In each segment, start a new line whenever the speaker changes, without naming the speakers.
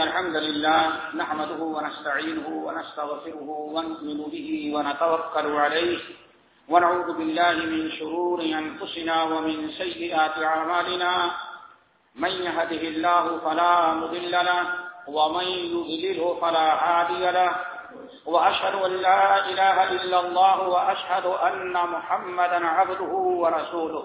إن الحمد لله نحمده ونستعينه ونستغفره ونؤمن به ونتوكل عليه ونعوذ بالله من شرور أنفسنا ومن سيئات أعمالنا. من يهده الله فلا مضل له ومن يضلله فلا هادي له. وأشهد أن لا إله إلا الله وأشهد أن محمدا عبده ورسوله.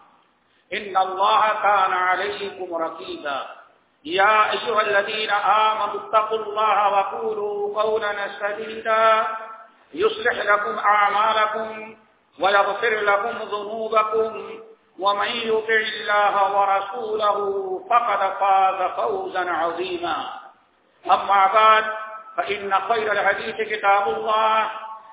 إن الله كان عليكم رقيبا. يا أيها الذين آمنوا اتقوا الله وقولوا قولا سديدا. يصلح لكم أعمالكم ويغفر لكم ذنوبكم. ومن يطع الله ورسوله فقد فاز فوزا عظيما. أما بعد، فإن خير الحديث كتاب الله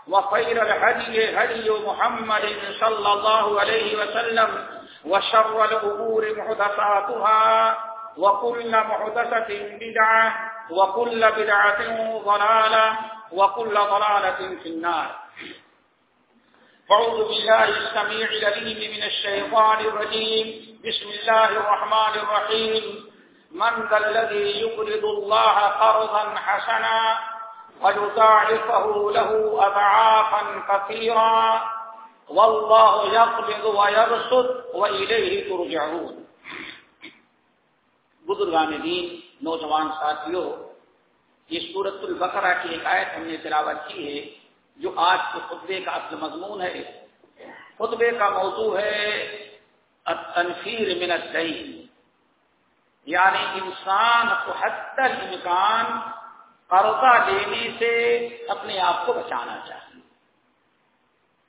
وخير الهدي هدي محمد صلى الله عليه وسلم. وشر الأمور محدثاتها وكل محدثة بدعة وكل بدعة ضلالة وكل ضلالة في النار. فعوذ بالله السميع لليم من الشيطان الرجيم. بسم الله الرحمن الرحيم. من ذا الذي يقرض الله قرضا حسنا ويضاعفه له أضعافا كثيرا والله يقبض ويرسد وإليه ترجعون. بزرگان دین، نوجوان ساتھیوں، یہ سورت البقرہ کی ایک آیت ہم نے تلاوت کی ہے، جو آج کے خطبے کا اصل مضمون ہے۔ خطبے کا موضوع ہے تنفیر من الدین یعنی انسان کو حد امکان قرضہ لینے سے اپنے آپ کو بچانا چاہیے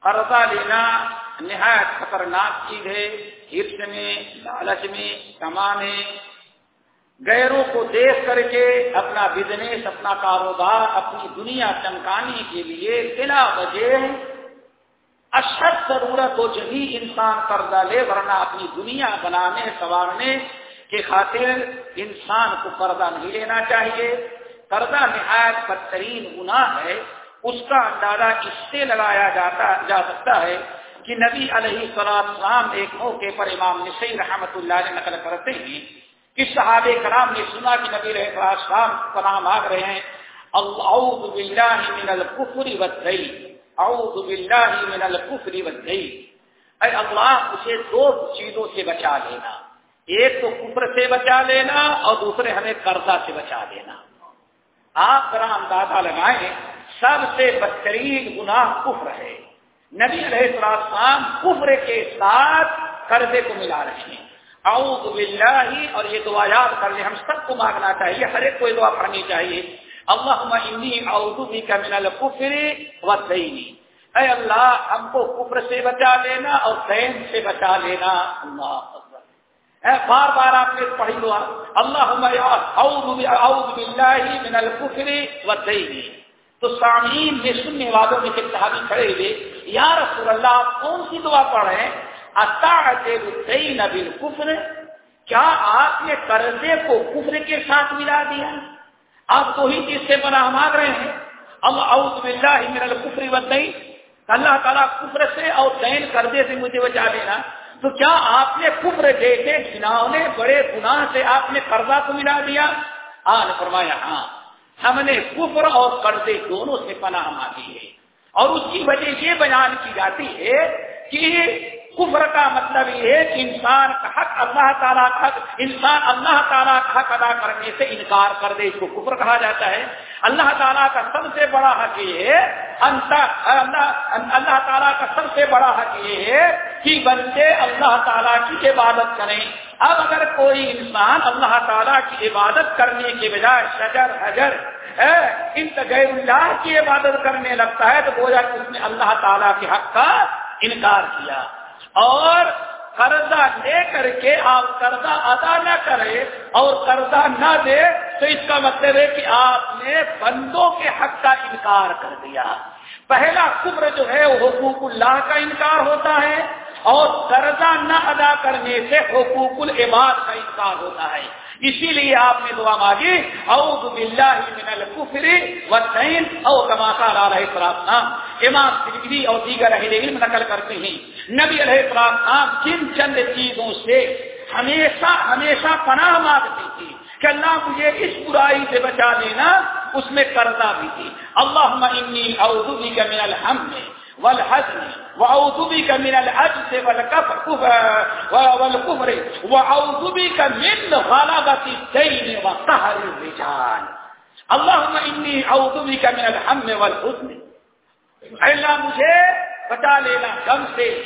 قرضہ لینا نہایت خطرناک چیز ہے، ہرس میں، لالچ میں کمانے غیروں کو دیکھ کر کے اپنا بزنس اپنا کاروبار، اپنی دنیا چمکانے کے لیے بلا وجہ اشد ضرورت ہو جبھی انسان قرضہ لے، ورنہ اپنی دنیا بنانے، سنوارنے کے خاطر انسان کو قرضہ نہیں لینا چاہیے۔ قرضہ نہایت بدترین گناہ ہے۔ اس کا اندازہ اس سے لگایا جاتا جا سکتا ہے کہ نبی علیہ السلام ایک موقع پر امام نسی رحمت اللہ نے نقل کرتے ہیں کہ صحاب کرام نے سنا کہ نبی رہ السلام پناہ مانگ رہے ہیں اعوذ باللہ من الکفر والدئی اعوذ باللہ من الکفر والدئی اے اللہ، اسے دو چیزوں سے بچا لینا۔ ایک تو کفر سے بچا لینا اور دوسرے ہمیں قرضہ سے بچا لینا۔ آپ ذرا اندازہ لگائیں سب سے بدترین گناہ کفر ہے۔ نبی علیہ السلام کفر کے ساتھ قرضے کو ملا رہے ہیں۔ اعوذ باللہ، اور یہ دعا یاد کر لیں، ہم سب کو مانگنا چاہیے، ہر ایک کو یہ دعا پڑھنی چاہیے۔ اللہم انی اعوذ بک من الکفر والدین۔ اے اللہ، ہم کو کفر سے بچا لینا اور دین سے بچا لینا۔ اللہ اے، بار بار آپ نے پڑھی دعا۔ اللہم اعوذ اعوذ باللہ من الکفر والدین۔ تو سامعین میں سننے والوں میں سے صحابی کھڑے ہوئے، یا رسول اللہ، آپ کون سی دعا پڑھ رہے ہیں؟ کفر کیا آپ نے قرضے کو کفر کے ساتھ ملا دیا؟ آپ تو ہی چیز سے بنا مانگ رہے ہیں۔ اب اعوذ باللہ من الکفر والدین، اللہ تعالیٰ کفر سے اور دین قرضے سے مجھے بچا دینا۔ تو کیا آپ نے کفر جیسے گناہوں بڑے گناہ سے آپ نے قرضہ کو ملا دیا؟ آج فرمایا ہاں۔ ہم نے کفر اور قرضے دونوں سے پناہ مانگی ہے۔ اور اس کی وجہ یہ بیان کی جاتی ہے کہ کفر کا مطلب یہ ہے کہ انسان کا حق اللہ تعالیٰ کا حق انسان اللہ تعالیٰ کا حق ادا کرنے سے انکار کر دے، اس کو کفر کہا جاتا ہے۔ اللہ تعالیٰ کا سب سے بڑا حق یہ ہے اللہ تعالیٰ کا سب سے بڑا حق یہ ہے کہ بندے اللہ تعالیٰ کی عبادت کریں۔ اب اگر کوئی انسان اللہ تعالیٰ کی عبادت کرنے کے بجائے شجر، حجر ان غیر اللہ کی عبادت کرنے لگتا ہے، تو گویا کہ اس نے اللہ تعالیٰ کے حق کا انکار کیا۔ اور قرضہ لے کر کے آپ قرضہ ادا نہ کرے اور قرضہ نہ دے، تو اس کا مطلب ہے کہ آپ نے بندوں کے حق کا انکار کر دیا۔ پہلا کبر جو ہے، وہ حقوق اللہ کا انکار ہوتا ہے۔ اور قرضہ نہ ادا کرنے سے حقوق العباد کا انکار ہوتا ہے۔ اسی لیے آپ نے دعا مانگی، اعوذ باللہ من الکفر والتین او کما قال علیہ السلام امام ترمذی اور دیگر اہل علم نقل کرتے ہیں۔ نبی علیہ السلام جن چند چیزوں سے ہمیشہ ہمیشہ پناہ مانگتی تھی کہ اللہ مجھے اس برائی سے بچا دینا اس میں قرضہ بھی تھی۔ اللہ انی اعوذ بک من الحمد والحزن واعوذ بك من العجز والكفر والكفر واعوذ بك من غلبة الدين وقهر الرجال. اللهم اني اعوذ بك من الهم والحزن. اے اللہ مجھے بچا لینا، غم سے،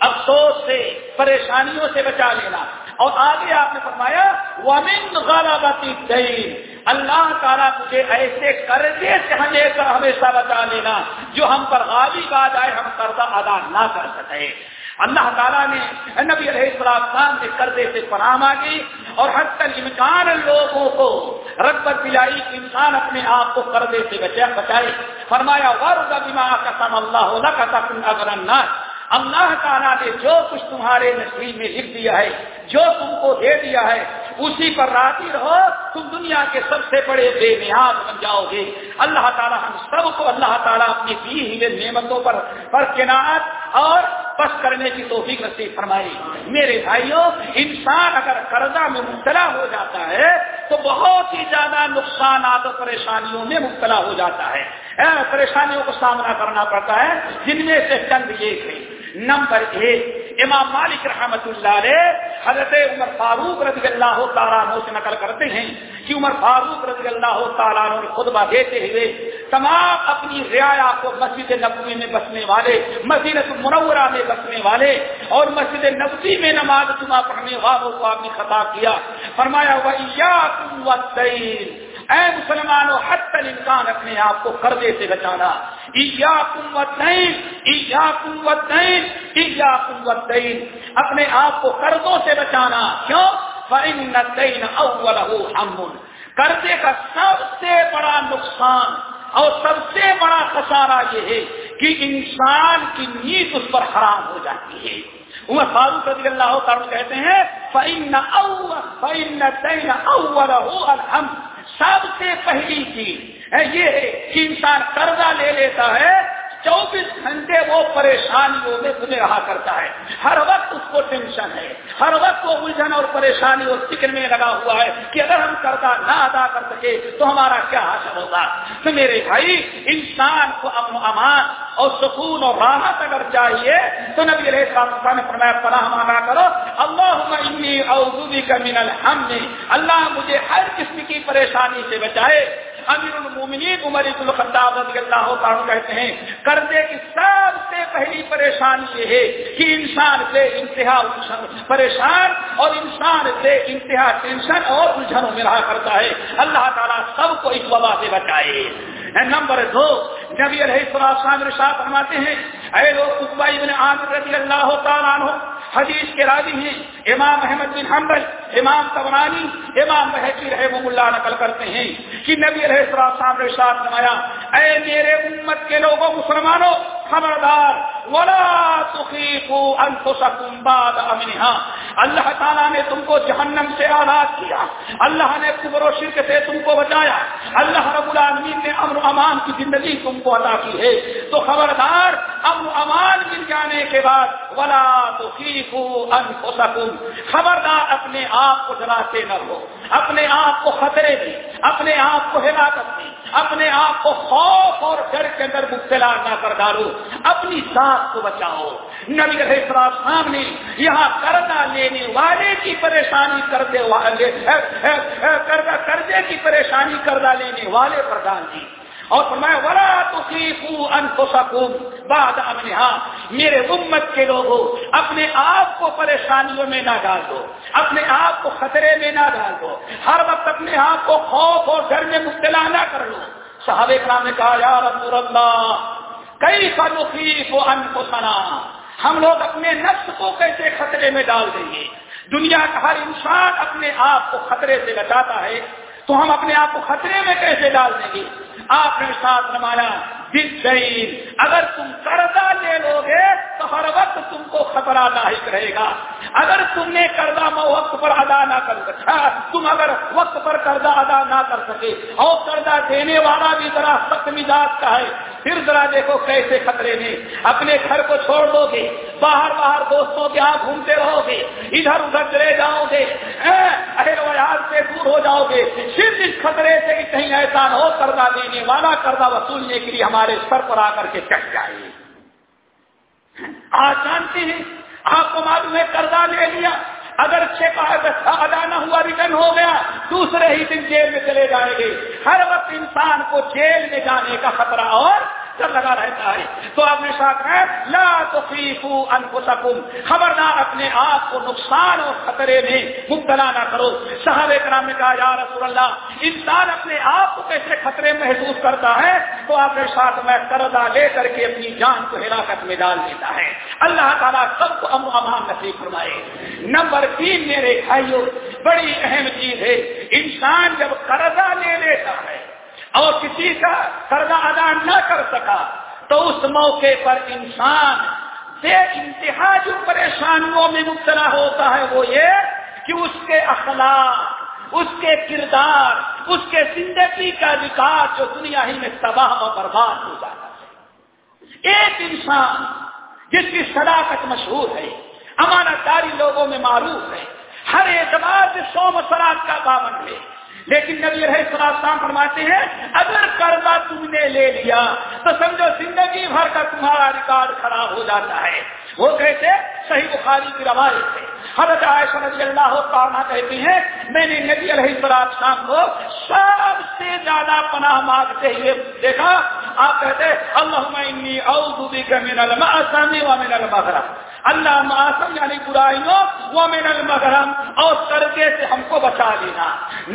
افسوس سے، پریشانیوں سے بچا لینا۔ اور آگے آپ نے فرمایا، ومن غلبت الدین اللہ تعالیٰ مجھے ایسے قرضے سے ہمیشہ ہمیشہ بچا لینا جو ہم پر غالب آ جائے، ہم قرضہ ادا نہ کر سکے۔ اللہ تعالیٰ نے نبی علیہ السلام نے قرضے سے پناہ مانگی اور حد تک امکان لوگوں کو رغبت دلائی کہ انسان اپنے آپ کو قرضے سے بچائے فرمایا، ورد بما قسم اللہ لك اگر اللہ تعالیٰ نے جو کچھ تمہارے نصیب میں لکھ دیا ہے، جو تم کو دے دیا ہے اسی پر راضی رہو، تم دنیا کے سب سے بڑے بے نیاز بن جاؤ گے۔ اللہ تعالیٰ ہم سب کو، اللہ تعالیٰ اپنی دی ہوئے نعمتوں پر پر کنات اور بس کرنے کی توفیق نصیب فرمائی میرے بھائیوں، انسان اگر قرضہ میں مبتلا ہو جاتا ہے، تو بہت ہی زیادہ نقصانات اور پریشانیوں میں مبتلا ہو جاتا ہے۔ پریشانیوں کو سامنا کرنا پڑتا ہے، جن میں سے چند یہ تھے نمبر ایک، امام مالک رحمت اللہ علیہ حضرت عمر فاروق رضی اللہ تعالیٰ عنہ سے نقل کرتے ہیں کہ عمر فاروق رضی اللہ تعالیٰ عنہ نے خطبہ دیتے ہوئے تمام اپنی رعایا کو مسجد نبوی میں بسنے والے مسجد منورہ میں بسنے والے اور مسجد نبوی میں نماز جمعہ پڑھنے والوں کو آپ نے خطاب کیا۔ فرمایا وہ اے مسلمانوں حد تک انسان اپنے آپ کو قرضے سے بچانا۔ ایا قوت نہیں ایا قوت نہیں ایا قوت نہیں اپنے آپ کو قرضوں سے بچانا۔ کیوں؟ دین اول امن قرضے کا سب سے بڑا نقصان اور سب سے بڑا خسارہ یہ ہے کہ انسان کی نیت اس پر حرام ہو جاتی ہے۔ عمر فاروق رضی اللہ تعالیٰ کہتے ہیں، فَإِنَّ أَوَّ فَإِنَّ دَيْنَ أَوَّلَهُ الْحَمْدِ سب سے پہلی چیز یہ ہے کہ انسان قرضہ لے لیتا ہے چوبیس گھنٹے وہ پریشانیوں میں گزر رہا کرتا ہے۔ ہر وقت اس کو ٹینشن ہے۔ ہر وقت وہ الجھن اور پریشانی اور فکر میں لگا ہوا ہے کہ اگر ہم قرضہ نہ ادا کر سکے تو ہمارا کیا حاصل ہوگا؟ تو میرے بھائی، انسان کو امن و امان اور سکون اور راحت اگر چاہیے تو نبی علیہ السلام نے فرمایا، پناہ مانا کرو۔ اللہ اعوذ کا من الحمد اللہ مجھے ہر قسم کی پریشانی سے بچائے۔ امیر المومنین عمر الخطاب رضی اللہ تعالیٰ کہتے ہیں، قرضے کی سب سے پہلی پریشانی یہ ہے کہ انسان سے انتہا پریشان اور انسان سے انتہا ٹینشن اور الجھنوں میں رہا کرتا ہے۔ اللہ تعالیٰ سب کو اس وبا سے بچائے۔ نمبر دو نبی علیہ السلام رشاد فرماتے ہیں، اے لوگ ابن عامر رضی اللہ تعالیٰ عنہ حدیث کے راضی ہیں، امام احمد بن حنبل، امام تبرانی امام بحقی رحم اللہ نقل کرتے ہیں کہ نبی علیہ السلام نے ساتھ نمایا اے میرے امت کے لوگوں مسلمانوں، خبردار، ولا تخیفوا انفسکم بعد امنها اللہ تعالیٰ نے تم کو جہنم سے آزاد کیا۔ اللہ نے قبر و شرک سے تم کو بچایا۔ اللہ رب العالمین نے امن و امان کی زندگی تم کو عطا کی ہے۔ تو خبردار، امن و امان مل جانے کے بعد ولا تخیفوا انفسکم۔ خبردار، اپنے آپ کو ڈراتے نہ ہو اپنے آپ کو خطرے دی اپنے آپ کو ہلاکت دی اپنے آپ کو خوف اور ڈر کے اندر مبتلا نہ کر ڈالو، اپنی سانس کو بچاؤ۔ نبی رہے سامنے یہاں قرضہ لینے والے کی پریشانی کرتے والے قرضے کی پریشانی قرضہ لینے والے پردھان جی اور میں ورا تو انفسکم بعد امنہا میرے امت کے لوگوں، اپنے آپ کو پریشانیوں میں نہ ڈال دو اپنے آپ کو خطرے میں نہ ڈال دو ہر وقت اپنے آپ کو خوف اور ڈر میں مبتلا نہ کر لو۔ صحابہ کرام نے کہا، یا رسول اللہ کئی فنخیف و انفسنا ہم لوگ اپنے نفس کو کیسے خطرے میں ڈال دیں گے؟ دنیا کا ہر انسان اپنے آپ کو خطرے سے بچاتا ہے۔ تو ہم اپنے آپ کو خطرے میں کیسے ڈال دیں گے؟ آپ نے ساتھ نمایا اگر تم قرضہ لے لو گے تو ہر وقت تم کو خطرہ لاحق رہے گا۔ اگر تم نے قرضہ وقت پر ادا نہ کر سکا، تم اگر وقت پر قرضہ ادا نہ کر سکے اور قرضہ دینے والا بھی ذرا سخت مزاج کا ہے، پھر ذرا دیکھو کیسے خطرے میں اپنے گھر کو چھوڑ دو گے، باہر باہر دوستوں کے ہاں گھومتے رہو گے، ادھر ادھر چلے جاؤ گے اہل ویار سے دور ہو جاؤ گے۔ صرف اس خطرے سے کہ کہیں ایسا نہ ہو، قرضہ دینے والا، قرضہ وصولنے کے لیے ہمارے سر پر آ کر کے چڑھ جائے۔ آج جانتے ہیں، آپ کو معلوم ہے قرضہ لے لیا۔ اگر چیک ادا نہ ہوا ریٹرن ہو گیا، دوسرے ہی دن جیل میں چلے جائیں گے۔ ہر وقت انسان کو جیل میں جانے کا خطرہ اور لگا رہتا ہے۔ تو آپ نے ساتھ ہے لا تو تفیفو انفسکم۔ خبردار اپنے آپ کو نقصان اور خطرے میں مبتلا نہ کرو۔ صاحب کرام نے کہا، یا رسول اللہ، انسان اپنے آپ کو کیسے خطرے محسوس کرتا ہے؟ تو آپ ساتھ میں قرضہ لے کر کے اپنی جان کو ہلاکت میں ڈال دیتا ہے۔ اللہ تعالیٰ سب کو امن امان نصیب فرمائے۔ نمبر تین میرے بھائیوں بڑی اہم چیز ہے، انسان جب قرضہ لے لیتا ہے اور کسی کا قرضہ ادا نہ کر سکا، تو اس موقع پر انسان بے انتہا جو پریشانیوں میں مبتلا ہوتا ہے۔ وہ یہ کہ اس کے اخلاق اس کے کردار، اس کے زندگی کا وکاس جو دنیا ہی میں تباہ و برباد ہو جاتا ہے۔ ایک انسان جس کی صداقت مشہور ہے امانت داری لوگوں میں معروف ہے، ہر اعتبار سے سو مسرات کا پابند ہے۔ لیکن نبی رہے سلام فرماتے ہیں، اگر قرضہ تم نے لے لیا، تو سمجھو زندگی بھر کا تمہارا ریکارڈ خراب ہو جاتا ہے۔ وہ کہتے صحیح بخاری کی روایت سے حضرت عائشہ رضی اللہ تعالیٰ کہتی ہیں میں نے نبی علیہ السلام کو سب سے زیادہ پناہ مانگتے ہوئے دیکھا، آپ کہتے اللہ انی اعوذ بک من المعصم و من المغرب اللہ معصم یعنی برائیوں وہ من المغرم۔ اور قرضے سے ہم کو بچا لینا۔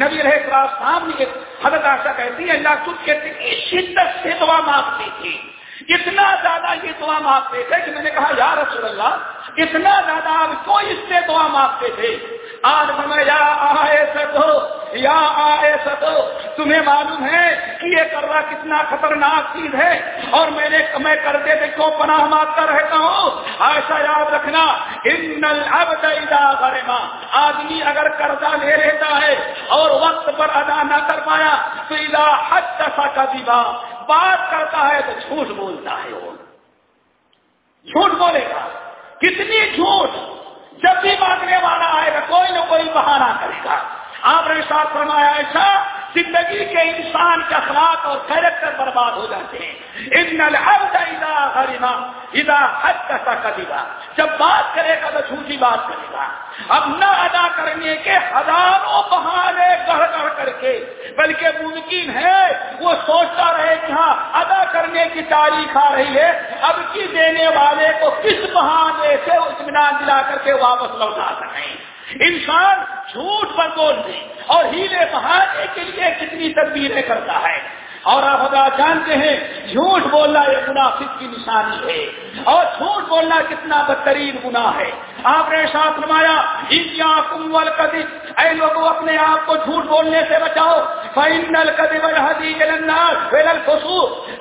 نبی رہے السلام نے حضرت عائشہ کہتی ہے اللہ خود کہتے شدت سے دعا مانگتی تھی۔ اتنا زیادہ یہ دعا مانگتے تھے کہ میں نے کہا، یا رسول اللہ اتنا زیادہ آپ کو اس سے دعا مانگتے تھے۔ آج میں یا آئے سکو یا آئے سکو تمہیں معلوم ہے کہ یہ کرنا کتنا خطرناک چیز ہے۔ اور میں نے میں کرتے تھے کیوں پناہ مانگتا رہتا ہوں؟ ایسا یاد رکھنا، ان العبد اذا غرما آدمی اگر قرضہ لے لیتا ہے اور وقت پر ادا نہ کر پایا، تو اذا حد کا بات کرتا ہے تو جھوٹ بولتا ہے وہ۔ جھوٹ بولے گا۔ کتنی جھوٹ جب بھی مانگنے والا آئے گا، کوئی نہ کوئی بہانہ کرے گا۔ آپ نے ساتھ فرمایا ایسا زندگی کے انسان کے اخلاق اور کیریکٹر برباد ہو جاتے ہیں۔ ان ادا ادا حد کا کدیگا جب بات کرے گا تو جھوٹی بات کرے گا۔ اب نہ ادا کرنے کے ہزاروں بہانے گڑھ گڑھ کر کے، بلکہ ممکن ہے، وہ سوچتا رہے کہ ہاں ادا کرنے کی تاریخ آ رہی ہے۔ اب کی دینے والے کو کس بہانے سے اطمینان دلا کر کے واپس لوٹا سکیں؟ انسان جھوٹ پر بولنے اور ہیلے بہانے کے لیے کتنی تدبیریں کرتا ہے۔ اور آپ اگر جانتے ہیں، جھوٹ بولنا یہ منافق کی نشانی ہے۔ اور جھوٹ بولنا کتنا بدترین گناہ ہے۔ آپ نے ساتھ نمایا انڈیا کمول کدب اے لوگوں اپنے آپ کو جھوٹ بولنے سے بچاؤ۔ فائنل کدب الحدی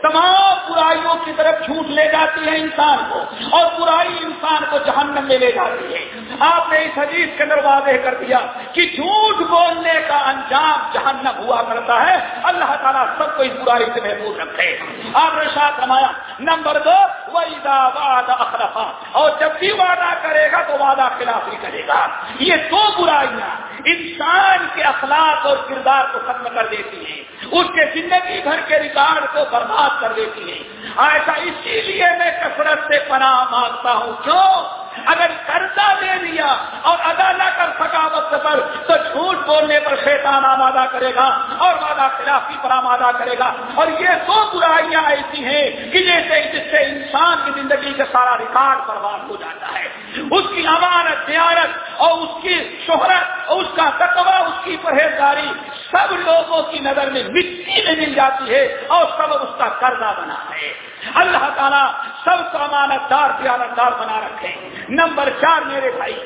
تمام برائیوں کی طرف جھوٹ لے جاتی ہے انسان کو، اور برائی انسان کو جہنم میں لے جاتی ہے۔ آپ نے اس حدیث کے اندر واضح کر دیا کہ جھوٹ بولنے کا انجام جہنم ہوا کرتا ہے۔ اللہ تعالیٰ سب کو اس برائی سے محبوب رکھے۔ آپ نے ساتھ رمایا نمبر دو ویدا وعدہ اخرفا اور جب بھی وعدہ کرے گا تو وعدہ خلاف نہیں کرے گا۔ یہ دو برائیاں انسان کے اخلاق اور کردار کو ختم کر دیتی ہیں۔ اس کے زندگی بھر کے ریکارڈ کو برباد کر دیتی ہیں۔ ایسا اسی لیے میں کثرت سے پناہ مانگتا ہوں۔ کیوں؟ اگر قرضہ دے دیا اور ادا نہ کر سکا وقت پر تو جھوٹ بولنے پر شیطان آمادہ کرے گا اور وعدہ خلافی پر آمادہ کرے گا۔ اور یہ دو برائیاں ایسی ہیں کہ جیسے جس سے انسان کی زندگی کا سارا ریکارڈ برباد ہو جاتا ہے۔ اس کی امانت، زیارت اور اس کی شہرت اور اس کا تقوی، اس کی پرہیزگاری سب لوگوں کی نظر میں مٹی میں مل جاتی ہے اور سب اس کا قرضہ بنا ہے اللہ تعالیٰ سب کو امانت دار، دیانت دار بنا رکھے نمبر چار میرے بھائی،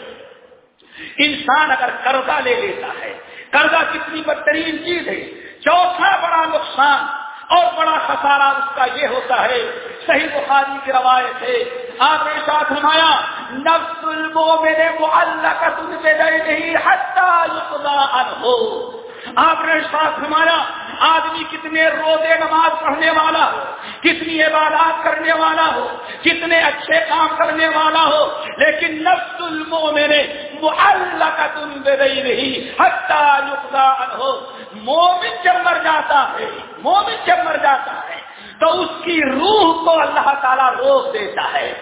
انسان اگر قرضہ لے لیتا ہے، قرضہ کتنی بدترین چیز ہے۔ چوتھا بڑا نقصان اور بڑا خسارہ اس کا یہ ہوتا ہے، صحیح بخاری کی روایت ہے، آپ نے ساتھ نمایا نفس المومن معلقت بدینہ حتی یقضا عنہ۔ آپ نے ساتھ نمایا آدمی کتنے روزے نماز پڑھنے والا ہو، کتنی عبادات کرنے والا ہو، کتنے اچھے کام کرنے والا ہو، لیکن نفس المومن معلقت بدینہ حتی یقضا عنہ۔ مومن جب مر جاتا ہے، مومن جب مر جاتا ہے تو اس کی روح کو اللہ تعالیٰ روک دیتا ہے۔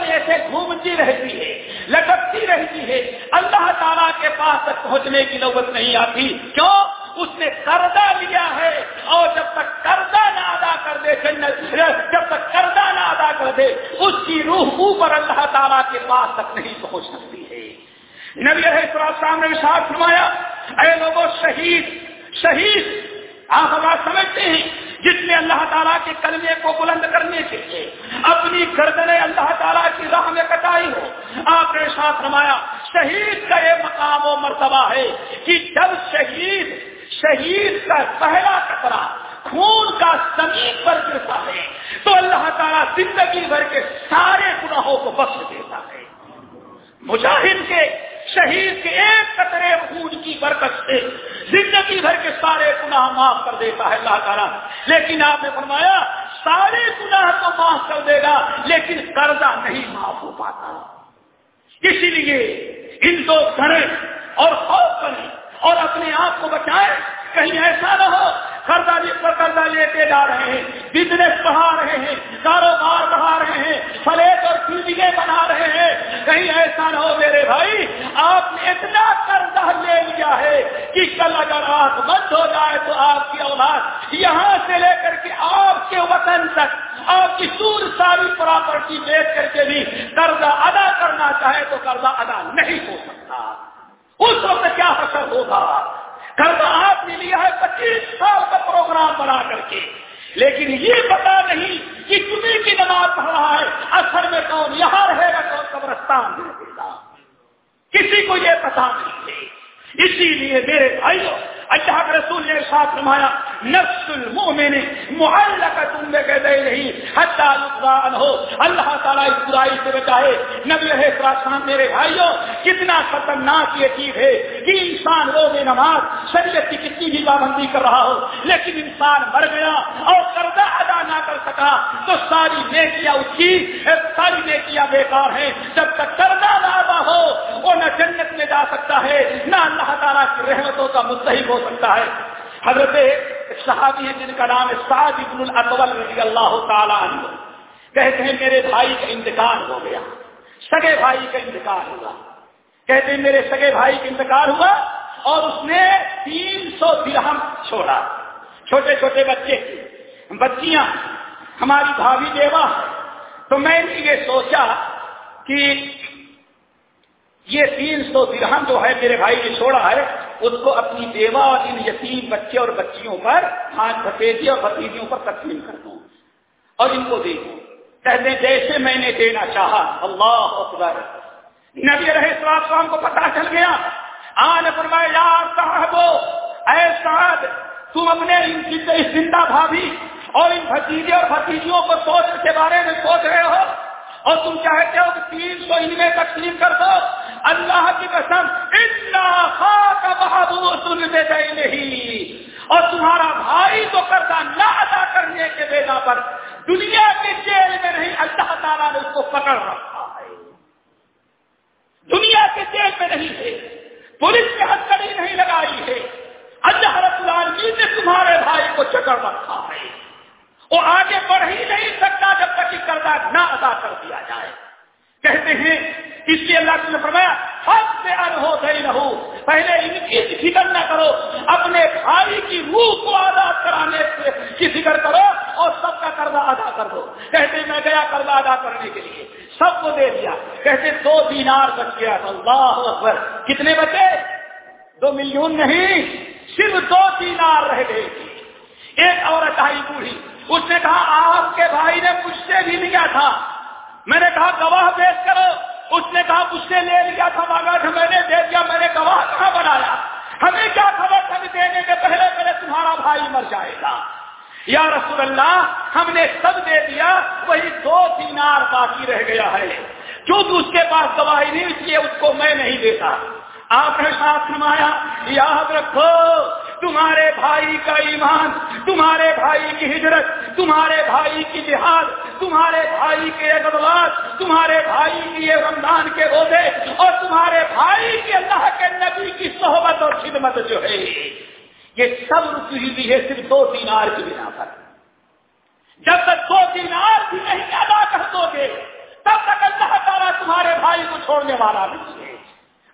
میں ایسے گھومتی رہتی ہے، لٹکتی رہتی ہے۔ اللہ تعالیٰ کے پاس تک پہنچنے کی نوبت نہیں آتی۔ کیوں؟ اس نے قرضہ لیا ہے۔ اور جب تک قرضہ نہ ادا کر دے جب تک قرضہ نہ ادا کر دے، اس کی روح اوپر اللہ تعالیٰ کے پاس تک نہیں پہنچ سکتی ہے۔ نبی السلام نے ساتھ فرمایا، اے لوگوں شہید شہید، آپ ہمارا سمجھتے ہیں۔ جس نے اللہ تعالیٰ کے کلمے کو بلند کرنے کے لیے اپنی گردنے اللہ تعالیٰ کی راہ میں کٹائی ہو، آپ نے ساتھ رمایا شہید کا یہ مقام و مرتبہ ہے کہ جب شہید شہید کا پہلا کترا خون کا زمین پر گرتا ہے، تو اللہ تعالیٰ زندگی بھر کے سارے گناہوں کو بخش دیتا ہے۔ مجاہد کے شہید کے ایک قطرے خون کی برکت سے زندگی بھر کے سارے گناہ معاف کر دیتا ہے اللہ تعالیٰ۔ لیکن آپ نے فرمایا، سارے گناہ تو معاف کر دے گا، لیکن قرضہ نہیں معاف ہو پاتا۔ اسی لیے ان کو کریں اور خوف کریں اور اپنے آپ کو بچائیں۔ کہیں ایسا نہ ہو قرضہ پر قرضہ لے کے جا رہے ہیں بزنس بڑھا رہے ہیں، کاروبار بڑھا رہے ہیں، فلیٹ اور فیلڈنگیں بنا رہے ہیں۔ کہیں ایسا نہ ہو میرے بھائی، آپ نے اتنا قرضہ لے لیا ہے کہ کل اگر آنکھ بند ہو جائے تو آپ کی اولاد یہاں سے لے کر کے آپ کے وطن تک، آپ کی سور ساری پراپرٹی بیچ کر کے بھی قرضہ ادا کرنا چاہے تو قرضہ ادا نہیں ہو سکتا۔ اس وقت کیا حسر ہوگا؟ قرضہ آپ نے لیا ہے پچیس سال کا پروگرام بنا کر کے۔ لیکن یہ پتا نہیں کہ جمعے کی نماز پڑھ رہا ہے، اثر میں کون یہاں رہے گا، کون قبرستان میں رہے گا۔ کسی کو یہ پتا نہیں ہے اسی لیے میرے بھائیوں، اللہ کے رسول نے ساتھ رمایا نفس المؤمن معلقت میں کہہ دے رہی حتی لقران ہو اللہ تعالیٰ اس برائی سے بچائے۔ نبی ہے السلام میرے بھائیوں، کتنا خطرناک یہ چیز ہے کہ انسان روز نماز شریعت کی کتنی بھی پابندی کر رہا ہو، لیکن انسان مر گیا اور قرضہ ادا نہ کر سکا، تو ساری نیکیاں اس کی ساری نیکیاں بیکار ہیں۔ جب تک قرضہ نہ ادا ہو، وہ نہ جنت میں جا سکتا ہے، نہ اللہ تعالیٰ کی رحمتوں کا مستحق ہو سکتا ہے۔ حضرت صحابی ہے جن کا نام ہے سعد ابن الاطول رضی اللہ تعالیٰ عنہ۔ کہتے ہیں، میرے بھائی کا انتقال ہو گیا۔ سگے بھائی کا انتقال ہوا۔ کہتے ہیں، میرے سگے بھائی کا انتقال ہوا۔ اور اس نے تین سو درہم چھوڑا۔ چھوٹے چھوٹے بچے، بچیاں، ہماری بھابھی بیوہ تو میں نے یہ سوچا کہ یہ تین سو درہم جو ہے، میرے بھائی نے چھوڑا ہے، اس کو اپنی بیوہ اور ان یتیم بچے اور بچیوں پر ہاتھ بھتیجے اور بتیجیوں پر تقسیم کر دوں۔ اور ان کو دے دوں۔ کہتے جیسے میں نے دینا چاہا۔ اللہ اکبر۔ نبی رہے شام کو پتا چل گیا آن فرمائے یار صاحب، اے سعد تم اپنے زندہ بھابھی اور ان بھتیجے اور بھتیجیوں کو سوچ کے بارے میں سوچ رہے ہو اور تم چاہتے ہو کہ تین سو ان میں تقسیم کر دو؟ اللہ کی قسم اتنا خاک بہادر سن دے نہیں اور تمہارا بھائی تو قرضہ نہ ادا کرنے کے بیدا پر دنیا کے جیل میں نہیں، اللہ تعالیٰ نے اس کو پکڑ رکھا ہے۔ دنیا کے جیل میں نہیں ہے۔ پولیس نے ہتکڑی نہیں لگائی ہے۔ اللہ رب العالمین نے تمہارے بھائی کو چکر رکھا ہے۔ وہ آگے بڑھ ہی نہیں سکتا جب تک کہ کردار نہ ادا کر دیا جائے۔ کہتے ہیں، اس لیے اللہ نے فرمایا حد سے ان ہو رہو پہلے ان کی فکر نہ کرو، اپنے بھائی کی روح کو آزاد کرانے کی فکر کرو اور سب کا قرضہ ادا کر دو۔ کہتے، میں گیا قرضہ ادا کرنے کے لیے، سب کو دے دیا۔ کہتے، دو دینار بچ گیا۔ اللہ اکبر۔ کتنے بچے؟ دو ملین نہیں، صرف دو دینار رہ گئے۔ ایک عورت آئی بوڑھی، اس نے کہا، آپ کے بھائی نے مجھ سے بھی لیا تھا۔ میں نے کہا، گواہ پیش کرو۔ اس نے کہا مجھ سے لے لیا تھا، مانگا میں نے دے دیا، میں نے گواہ کہاں بنایا؟ ہمیں کیا خبر تھا دینے کے پہلے پہلے تمہارا بھائی مر جائے گا؟ یا رسول اللہ، ہم نے سب دے دیا، وہی دو دینار باقی رہ گیا ہے۔ کیونکہ اس کے پاس گواہی نہیں اس لیے اس کو میں نہیں دیتا۔ آپ نے ساتھ نمایا یاد رکھو تمہارے بھائی کا ایمان، تمہارے بھائی کی ہجرت، تمہارے بھائی کی جہاد، تمہارے بھائی کے اقدامات تمہارے بھائی کی یہ رمضان کے روزے اور تمہارے بھائی کے اللہ کے نبی کی صحبت اور خدمت جو ہے، یہ سب رکی ہے صرف دو تین آر کی بنا پر۔ جب تک دو تین آر بھی نہیں ادا کر دو گے، تب تک اللہ تعالیٰ تمہارے بھائی کو چھوڑنے والا نہیں ہے۔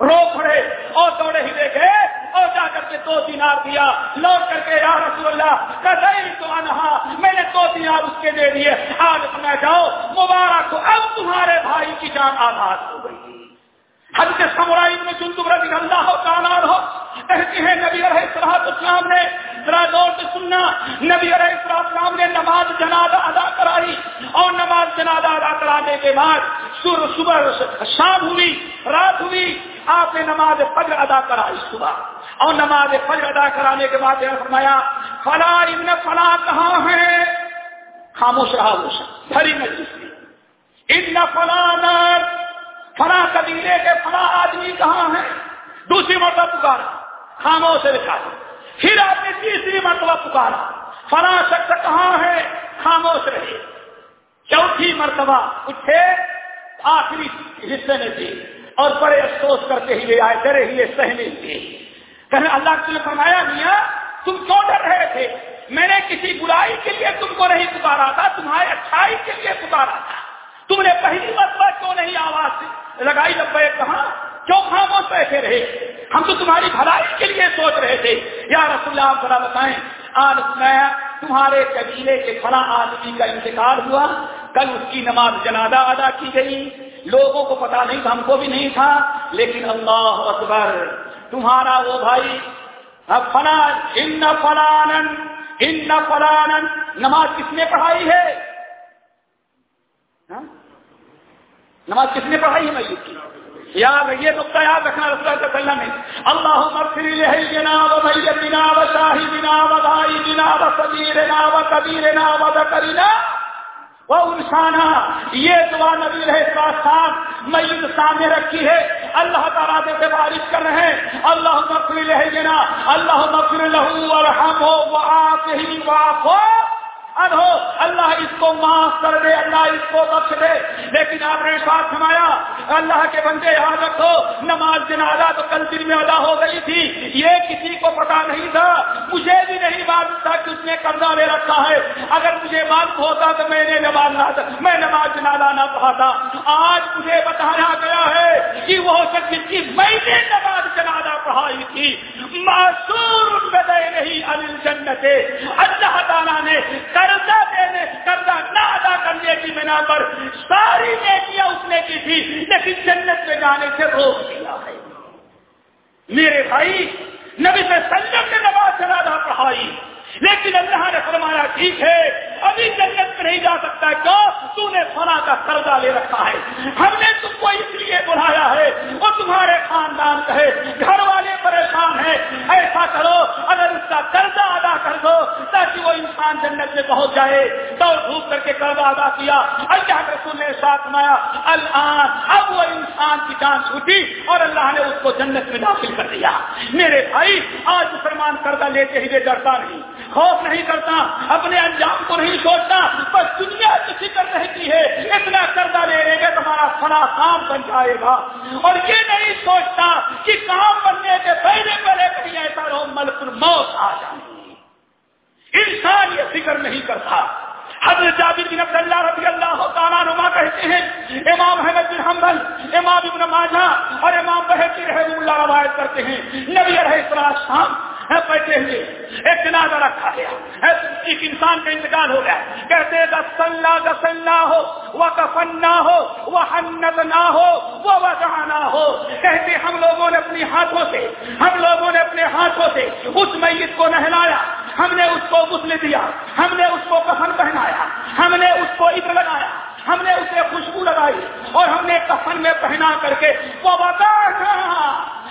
رو پڑے اور دوڑے ہی دیکھے اور جا کر کے دو دینار دیا لوٹ کر کے یا رسول اللہ کدئی تو انہا، میں نے دو دینار اس کے دے دیے۔ آج سنا جاؤ، مبارک اب تمہارے بھائی کی جان آزاد ہو گئی۔ حد کے سمرائی میں جن رضی اللہ ہو کانار ہو کہتے ہیں، نبی علیہ السلام اسلام نے، ذرا دور سے سننا، نبی علیہ السلام نے نماز جنازہ ادا کرائی اور نماز جنازہ ادا کرانے کے بعد صبح شام ہوئی، رات ہوئی، آپ نے نماز فجر ادا کرائی صبح۔ اور نماز فجر ادا کرانے کے بعد فرمایا فلاں ابن فلاں کہاں ہے؟ خاموش رہا وہ بھری مجلس میں ابن فلاں فلاں قبیلے کے فلاں آدمی کہاں ہے دوسری مرتبہ پکارا، خاموش رکھا پھر آپ نے تیسری مرتبہ پکارا فلاں شخص کہاں ہے؟ خاموش رہے چوتھی مرتبہ اٹھے، آخری حصے میں تھی اور بڑے افسوس کرتے ہوئے آئے، ڈرے ہوئے سہنے ہوئے کہیں اللہ نے فرمایا، میاں، تم کیوں ڈر رہے تھے۔ میں نے کسی برائی کے لیے تم کو نہیں پکارا تھا تمہارے اچھائی کے لیے پکارا تھا۔ تم نے پہلی مرتبہ کیوں نہیں آواز لگائی؟ لبے کہاں کیوں خاموش بیٹھے رہے؟ ہم تو تمہاری بھلائی کے لیے سوچ رہے تھے۔ یا رسول اللہ ذرا بتائیں، آج میں تمہارے قبیلے کے فلاں آدمی کا انتقال ہوا۔ کل اس کی نماز جنازہ ادا کی گئی۔ لوگوں کو پتا نہیں تھا، ہم کو بھی نہیں تھا، لیکن اللہ اکبر تمہارا وہ بھائی فلاں، ان فلان ان فلان نماز کس نے پڑھائی ہے؟ ہاں؟ نماز کس نے پڑھائی ہے میں کی؟ یاد یہ نقطہ یاد رکھنا رسول اللہ صلی اللہ نے۔ اللہ مغفر لہی جناب میتنا و شاہدنا و دائینا و صدیرنا و کبیرنا و ذکرنا وہ انسانہ یہ دعا نبی رہے ساتھ میں سامنے رکھی ہے۔ اللہ تعالیٰ سے بارش کر رہے ہیں۔ اللہ مفر لہجنا اللہ مفر لہو اور ہم ہو وہ آپ ہی واپ ہو ہو اللہ اس کو معاف کر دے، اللہ اس کو بخش دے۔ لیکن آپ نے ساتھ سمایا اللہ کے بندے یاد رکھو، نماز جنازہ تو کل دن میں ادا ہو گئی تھی۔ یہ کسی کو پتا نہیں تھا مجھے بھی نہیں اس نے قرضہ لے رکھا ہے۔ اگر مجھے معلوم ہوتا تو میں نے نماز نہ میں نماز جنازہ نہ پڑھا تھا آج مجھے بتایا گیا ہے کہ وہ شخص کی میں نے نماز جنازہ پڑھائی تھی۔ معصور بدے نہیں انل جنت اللہ تعالیٰ نے قرضہ دینے قرضہ نہ ادا کرنے کی بنا پر ساری نیکیاں اس نے کی تھی، لیکن جنت میں جانے سے روک دیا ہے۔ میرے بھائی، نبی سے سنجم نے نماز چلا پڑھائی۔ لیکن اللہ نے فرمایا ٹھیک ہے ابھی جنت میں نہیں جا سکتا کیوں؟ تو نے فنا کا قرضہ لے رکھا ہے۔ ہم نے تم کو اس لیے بلایا ہے۔ وہ تمہارے خاندان کا ہے گھر والے پریشان ہیں۔ ایسا کرو، اگر اس کا قرضہ ادا کر دو، تاکہ وہ انسان جنت میں پہنچ جائے۔ تو دھوپ کر کے قرضہ ادا کیا۔ اللہ رسول نے ساتھ مایا الان اب وہ انسان کی جان چھوٹی اور اللہ نے اس کو جنت میں داخل کر دیا۔ میرے بھائی، آج مسلمان قرضہ لیتے ہی ڈرتا نہیں، خوف نہیں کرتا، اپنے انجام کو نہیں نہیں سوچتا بس دنیا کی فکر رہتی ہے، اتنا قرضہ لے لیں گے تمہارا فنا کام بن جائے گا۔ اور یہ نہیں سوچتا کہ کام بننے کے پہلے پہلے کہیں ایسا رہو ملک موت آ جائے۔ انسان یہ فکر نہیں کرتا۔ حضرت جابر بن عبد اللہ رضی اللہ تعالیٰ نما کہتے ہیں، امام احمد بن حنبل، امام ابن ماجہ اور امام بحثی رحم اللہ روایت کرتے ہیں۔ نبی علیہ السلام بیٹھے ہوئے۔ ایک جنازہ رکھا گیا۔ ایک انسان کا انتقال ہو گیا۔ کہتے دسلہ دسلہ ہو وہ کفن نہ ہو وہ حنت نہ ہو وہ وجہ نہ ہو۔ کہتے ہم لوگوں نے اپنی ہاتھوں سے، ہم لوگوں نے اپنے ہاتھوں سے اس میت کو نہلایا۔ ہم نے اس کو غسل دیا۔ ہم نے اس کو کفن پہنایا۔ ہم نے اس کو عطر لگایا۔ ہم نے اسے خوشبو لگائی اور ہم نے کفن میں پہنا کر کے وہ بتا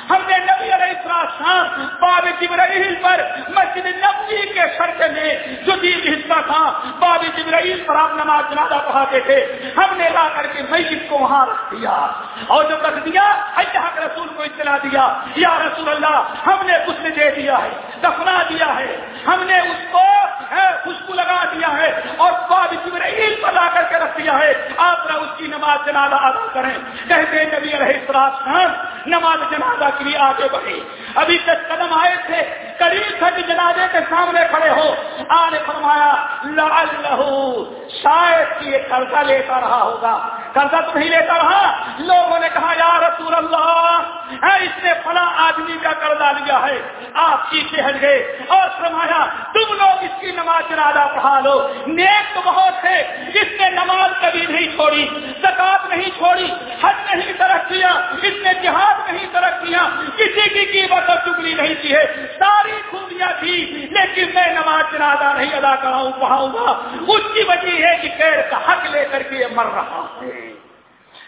ہم نے نبی علیہ السلام باب جبرائیل پر مسجد نبی کے شرط میں جو دین حصہ تھا، باب جبرائیل پر آپ نماز جنازہ پڑھاتے تھے، ہم نے لا کر کے میت کو وہاں رکھ دیا۔ اور جب رکھ دیا اللہ کے رسول کو اطلاع دیا۔ یا رسول اللہ، ہم نے کچھ دے دیا ہے دفنا دیا ہے۔ ہم نے اس کو خوشبو لگا دیا ہے اور باب جبرائیل پر لا کر کے رکھ دیا ہے۔ آپ اس کی نماز جنازہ ادا کریں۔ کہتے نبی علیہ السلام ہاں، نماز جنازہ کے لیے آگے بڑھے۔ ابھی تک قدم آئے تھے، قریب تک جنازے کے سامنے کھڑے ہو۔ آنے فرمایا لعلہ شاید یہ قرضہ لیتا رہا ہوگا۔ قرضہ تو نہیں لیتا رہا۔ لوگوں نے کہا، یا رسول اللہ اس نے فلاں آدمی کا قرضہ لیا ہے، آپ پیچھے ہٹ گئے۔ اور فرمایا، تم لوگ اس کی نماز جنازہ پڑھا لو۔ نیک تو بہت ہے جس نے نماز کبھی نہیں چھوڑی زکات نہیں چھوڑی، حج نہیں ترک کیا، اس نے جہاد نہیں ترک کیا، کسی کی قیمت اور چگلی نہیں کی ہے۔ ساری خوبیاں تھی، لیکن میں نماز جنازہ نہیں ادا کراؤں، پڑھاؤں گا۔ اس کی وجہ ہے کہ پیڑ کا حق لے کر کے مر رہا ہے۔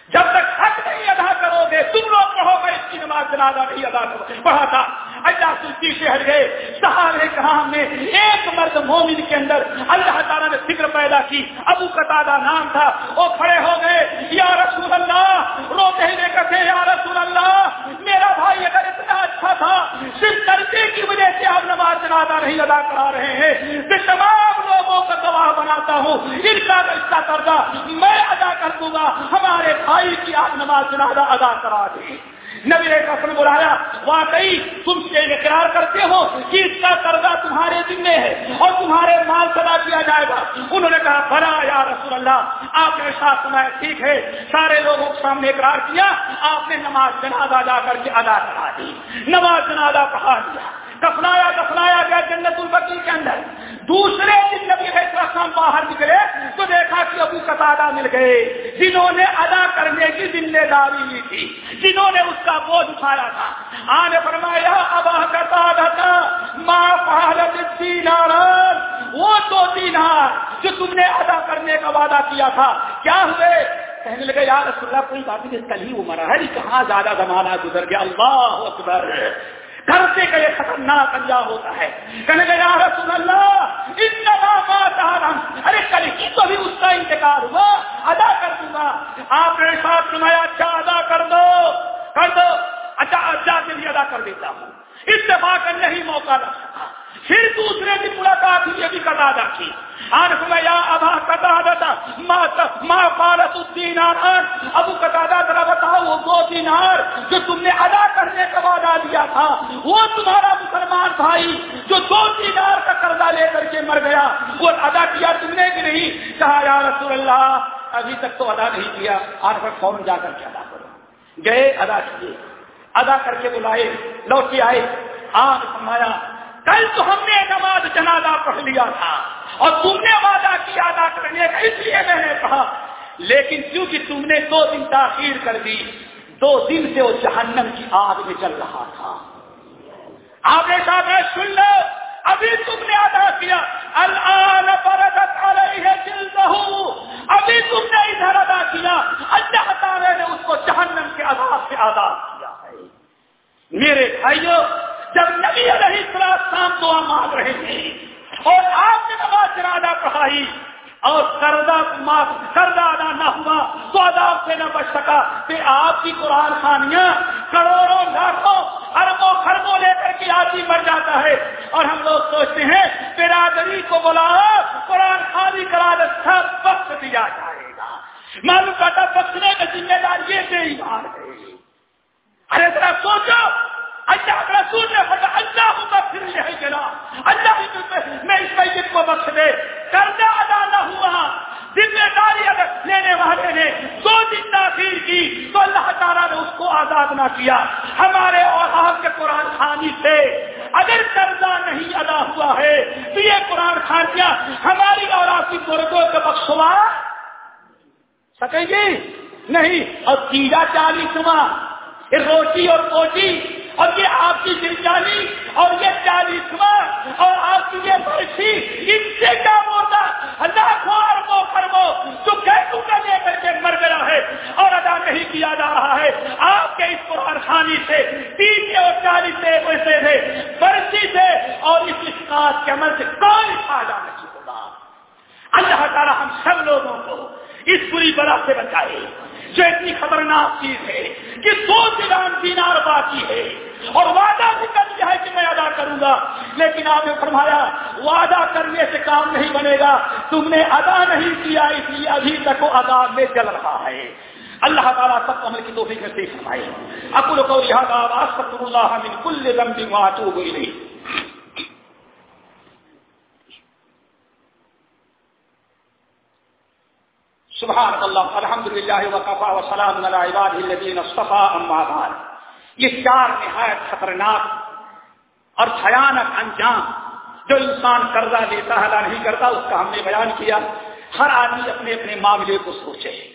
جب تک حق نہیں ادا کرو گے، تم لوگ کہو گے، اس کی نماز جنازہ نہیں ادا کرو پڑھا تھا۔ اللہ سلطی سے ہٹ گئے۔ سہارے کرام نے ایک مرد مومن کے اندر اللہ تعالیٰ نے فکر پیدا کی۔ ابو قطع نام تھا۔ وہ کھڑے ہو گئے۔ یا رسول اللہ روتے ہی کہتے یا رسول اللہ، میرا بھائی اگر رکھا تھا۔ صرف کرتے کی وجہ سے آپ نماز جنازہ نہیں ادا کرا رہے ہیں، میں تمام لوگوں کا گواہ بناتا ہوں۔ ان کا اس کا قرضہ میں ادا کر دوں گا۔ ہمارے بھائی کی آپ نماز جنازہ ادا کرا دیں۔ نبی نے بلایا واقعی تم سے اقرار کرتے ہو کہ اس کا قرضہ تمہارے ذمے ہے اور تمہارے مال سدا کیا جائے گا۔ انہوں نے کہا بڑا یا رسول اللہ، آپ نے ساتھ سنایا ٹھیک ہے، سارے لوگوں کے سامنے اقرار کیا، آپ نے نماز جنازہ جا کر کے ادا کرا دی۔ نماز جنازہ پڑھا دیا۔ دفنایا دفنایا گیا جنت البقی کے اندر۔ دوسرے دن نبی السلام باہر نکلے، تو دیکھا کہ ابو قطادہ مل گئے۔ جنہوں نے ادا کرنے کی ذمہ داری لی تھی، جنہوں نے اس کا بوجھ اٹھایا تھا۔ آنے فرمایا، ابا قطادہ ماں پہلت دینار وہ دو دینار جو تم نے ادا کرنے کا وعدہ کیا تھا۔ کیا ہوئے؟ کہنے لگے یار رسول اللہ، کوئی بات نہیں، کل ہی وہ مرا ہے۔ کہاں زیادہ زمانہ گزر گیا؟ اللہ اکبر۔ کرتے کا یہ خطرناک انجام ہوتا ہے۔ کہنے لگا رسول اللہ ارے کل ہی تو بھی اس کا انتقال ہوا، ادا کر دوں گا۔ آپ نے ساتھ سنایا اچھا ادا کر دو۔ کر دو۔ اچھا اچھا کے لیے ادا کر دیتا ہوں۔ اتفاق نہیں موقع لگ پھر دوسرے دن ملاقات یہ بھی کتا ادا کی آن یا ابا کتا دیتا ماں پالت الدین ابو کتا ذرا بتاؤ، وہ دو دینار جو تم نے ادا کرنے کا وعدہ دیا تھا، وہ تمہارا مسلمان بھائی جو دو دینار کا قرضہ لے کر کے مر گیا، وہ ادا کیا تم نے بھی نہیں؟ کہا، یا رسول اللہ، ابھی تک تو ادا نہیں کیا۔ آج تک فون جا کر کے ادا کرو۔ گئے، ادا کیے۔ ادا کر کے بلائے لوٹ کے آئے۔ آج فرمایا کل تو ہم نے نماز جنازہ پڑھ لیا تھا اور تم نے وعدہ کیا ادا کرنے کا، اس لیے میں نے کہا، لیکن کیونکہ تم نے دو دن تاخیر کر دی، دو دن سے وہ جہنم کی آگ میں چل رہا تھا۔ آپ نے کہا سن لو، ابھی تم نے ادا کیا۔ الان بردت علیہ جلدہو۔ ابھی تم نے ادھر ادا کیا۔ اللہ تعالی نے اس کو جہنم کے عذاب سے آزاد کیا ہے۔ میرے بھائیوں جب نبی علیہ السلام دعا مانگ رہے تھے اور آپ نے نماز ارادہ پڑھائی اور قرضہ معاف ادا نہ ہوا، تو عذاب سے نہ بچ سکا پھر آپ کی قرآن خانیاں کروڑوں، لاکھوں، اربوں خربوں لے کر کے آدمی مر جاتا ہے۔ اور ہم لوگ سوچتے ہیں برادری کو بلا قرآن خانی کرا دے وقت دیا جائے گا۔ معلوم پاتا بخشنے کا ذمہ دار یہ بے ایمان ہے۔ ارے ذرا سوچو اللہ رسول نے فرمایا، اللہ کا پھر یہ گنا اللہ میں اس میت کو بخش دے۔ قرضہ ادا نہ ہوا۔ ذمہ داری اگر لینے والے نے دو دن تاخیر کی، تو اللہ تعالیٰ نے اس کو آزاد نہ کیا۔ ہمارے اور آپ کے قرآن خانی سے اگر قرضہ نہیں ادا ہوا ہے، تو یہ قرآن خانیاں ہماری اور آپ کی قرضوں کے بخشوا سکیں گے؟ نہیں۔ اور تیرا چالیسواں روٹی اور کوٹی اور یہ آپ کی دلچانی اور یہ چالیسواں اور آپ کی یہ برسی ان سے کیا ہوتا اللہ اربوں خربوں تو کیسوں کا لے کر کے مر گیا ہے؟ اور ادا نہیں
کیا جا رہا ہے؟ آپ کے اس قرآن خانی سے تیس اور چالیس پیسے سے برسی سے، اور اس اسکاس کے عمل سے کوئی فائدہ نہیں ہوگا۔ اللہ تعالیٰ ہم سب لوگوں کو اس بری بلا سے بچائے۔ جو اتنی خطرناک چیز ہے کہ دو دنان دینار باقی ہے۔ اور وعدہ بھی کر دیا ہے کہ میں ادا کروں گا۔ لیکن آپ نے فرمایا، وعدہ کرنے سے کام نہیں بنے گا۔ تم نے ادا نہیں کیا، اس لیے ابھی تک وہ ادا میں چل رہا ہے۔ اللہ تعالیٰ سب عمل کی توفیق میں فرمائے۔ اکل کو لہٰذا واسطر اللہ من کل لمبی واتو ہوئی نہیں سبحان اللہ الحمد للہ وقفا وسلام عباد الذین اصطفى اما بعد. یہ چار نہایت خطرناک اور بھیانک انجام جو انسان قرضہ لیتا ہے ادا نہیں کرتا، اس کا ہم نے بیان کیا۔ ہر آدمی اپنے اپنے معاملے کو سوچے،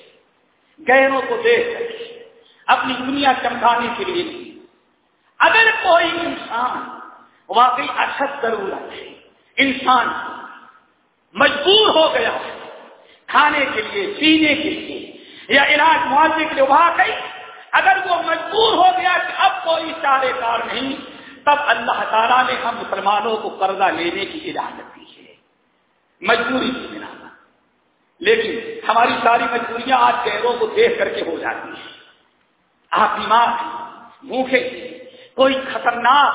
گہروں کو دیکھ سکے اپنی دنیا چمکانے کے لیے۔ نہیں اگر کوئی انسان واقعی اشد ضرورت ہے، انسان مجبور ہو گیا ہے کھانے کے لیے، پینے کے لیے یا علاج معاوضے کے لیے واقعی اگر وہ مجبور ہو گیا کہ اب کوئی چارے کار نہیں، تب اللہ تعالیٰ نے ہم مسلمانوں کو قرضہ لینے کی اجازت دی ہے۔ مجبوری کی بنا لیکن ہماری ساری مجبوریاں آج گہروں کو دیکھ کر کے ہو جاتی ہیں۔ آپ بیمار ہیں، بھوکے کوئی خطرناک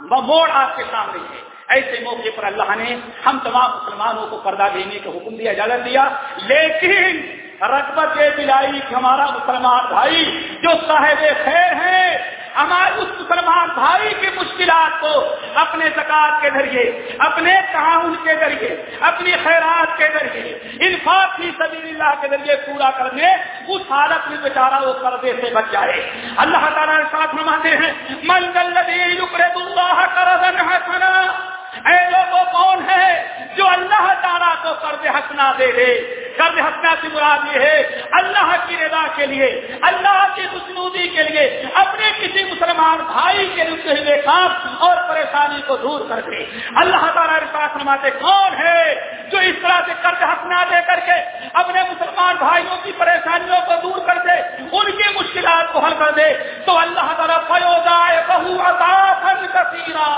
موڑ آپ کے سامنے ہے۔ ایسے موقع پر اللہ نے ہم تمام مسلمانوں کو قرضہ لینے کا حکم دیا، اجازت دیا۔ لیکن رقبت یہ دلائی کہ ہمارا مسلمان بھائی جو صاحب خیر ہے ہمارے اس مسلمان بھائی کی مشکلات کو اپنے زکات کے ذریعے، اپنے تعاون کے ذریعے، اپنی خیرات کے ذریعے، انفاق کی سبیل اللہ کے ذریعے پورا کرنے، اس حالت میں بیچارہ وہ قرضے سے بچ جائے۔ اللہ تعالیٰ ساتھ نماتے ہیں منگل اللہ حسنا اے لوگوں کون ہے جو اللہ تعالیٰ کو قرض ہنسنا دے دے؟ قرض ہنسنا سے مراد یہ ہے اللہ کی رضا کے لیے، اللہ کی خوشنودی کے لیے، اپنے کسی مسلمان بھائی کے رکے ہوئے کام اور پریشانی کو دور کر دے اللہ تعالیٰ پاس کون ہے جو اس طرح سے قرض ہنسنا دے کر کے اپنے مسلمان بھائیوں کی پریشانیوں کو دور کر دے ان کی مشکلات کو حل کر دے؟ تو اللہ تعالیٰ فیوزائے بہو اضافن کثیرہ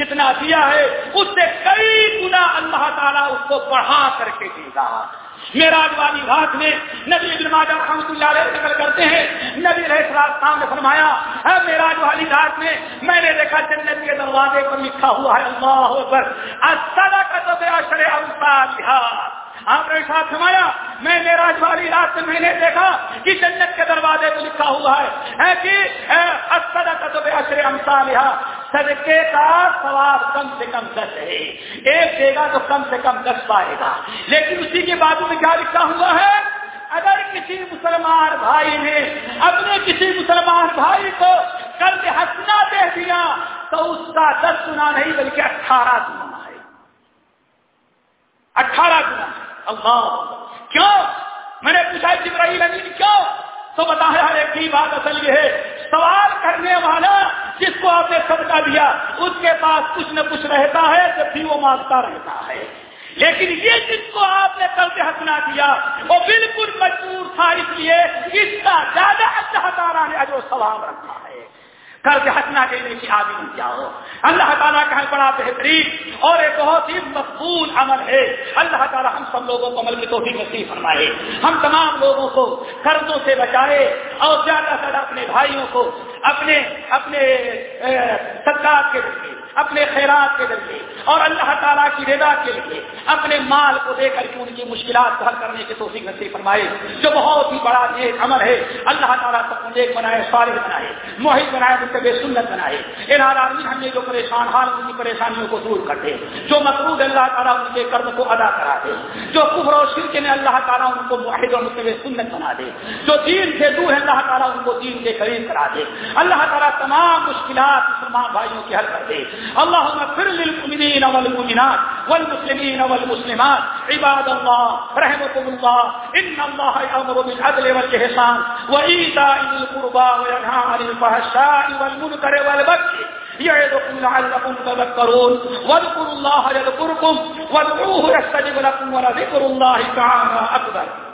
جتنا دیا ہے، اس سے کئی گنا اللہ تعالیٰ اس کو بڑھا کر کے دے گا۔ میراج والی رات میں نبی ابن ماجہ رحمت اللہ علیہ نقل کرتے ہیں۔ نبی رہے نے فرمایا ہے میراج والی رات میں میں نے دیکھا جنت کے دروازے پر لکھا ہوا ہے، اللہ پر کا تو اشر آپ نے ساتھ سمایا میں میرا والی رات میں نے دیکھا کہ جنت کے دروازے پہ لکھا ہوا ہے کہ کا تو اشر امسا لہا صدقے کا ثواب کم سے کم دس ہے۔ ایک دے گا تو کم سے کم دس پائے گا۔ لیکن اسی کے بعد میں کیا لکھا ہوا ہے؟ اگر کسی مسلمان بھائی نے اپنے کسی مسلمان بھائی کو قرض ہنسنا دے دیا تو اس کا دس گنا نہیں بلکہ اٹھارہ گنا ہے۔ اٹھارہ گنا اللہ۔ کیوں؟ میں نے پوچھا جبرائیل امین، کیوں؟ تو بتایا ایک ہی بات اصل یہ ہے، سوال کرنے والا جس کو آپ نے صدقہ دیا اس کے پاس کچھ نہ کچھ رہتا ہے، جب بھی وہ مانگتا رہتا ہے۔ لیکن یہ جس کو آپ نے کل کے ہنسنا دیا، وہ بالکل مجبور تھا۔ اس لیے اس کا زیادہ اچھا تارا نے جو سوال رکھا ہے۔ کر کے ہنسنا دینے کی آدمی بن جاؤ۔ اللہ تعالیٰ کا بڑا بہترین اور ایک بہت ہی مقبول عمل ہے۔ اللہ تعالیٰ ہم سب لوگوں کو عمل کی توفیق نصیب فرمائے۔ ہم تمام لوگوں کو قرضوں سے بچائے اور زیادہ بھائیوں کو اپنے اپنے سرکار کے ذریعے اپنے خیرات کے ذریعے اور اللہ تعالیٰ کی رضا کے لیے اپنے مال کو دے کر کے ان کی مشکلات کو حل کرنے کی توفیق نصیب فرمائے۔ جو بہت ہی بڑا نیک عمل ہے، اللہ تعالیٰ سب کو نیک بنائے، صالح بنائے محیط بنائے ان بے سنت بنائے۔ ارادہ ہم نے جو پریشان، حال ان کی پریشانیوں کو دور کر دے جو مقروض اللہ تعالیٰ ان کے کرم کو ادا کرا دے جو کفر و شرک نے اللہ تعالیٰ ان کو معاہد اور مطلب سنت بنا دے جو دین سے دور ہے اللہ تعالیٰ ان کو دین کے قریب کرا دے اللہ تعالیٰ تمام مشکلات مسلمان بھائیوں کی حل کر دے اللهم اغفر للمؤمنين والمؤمنات والمسلمين والمسلمات. عباد الله، رحمكم الله. ان الله يأمر بالعدل والإحسان وإيتاء ذي القربى وينهى عن الفحشاء والمنكر والبغي يعظكم لعلكم تذكرون. واذكروا الله يذكركم. وادعوه يستجب لكم ولذكر الله تعالى أكبر.